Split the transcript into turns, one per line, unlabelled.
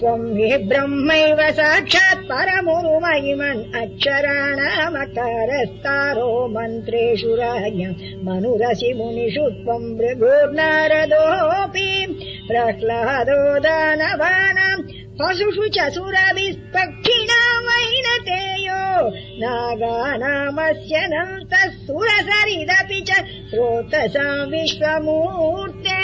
त्वम् हि ब्रह्मैव साक्षात् परमु अक्षराणामकारस्तारो मन्त्रेषु राज्ञ मनुरसि मुनिषु त्वम् भृगुर्नारदोऽपि प्रह्लादो दानवानाम् पशुषु च सुरविष्पक्षिणा वैनतेयो नागानामस्य नन्तः सुरसरिदपि च श्रोतसा विश्वमूर्ते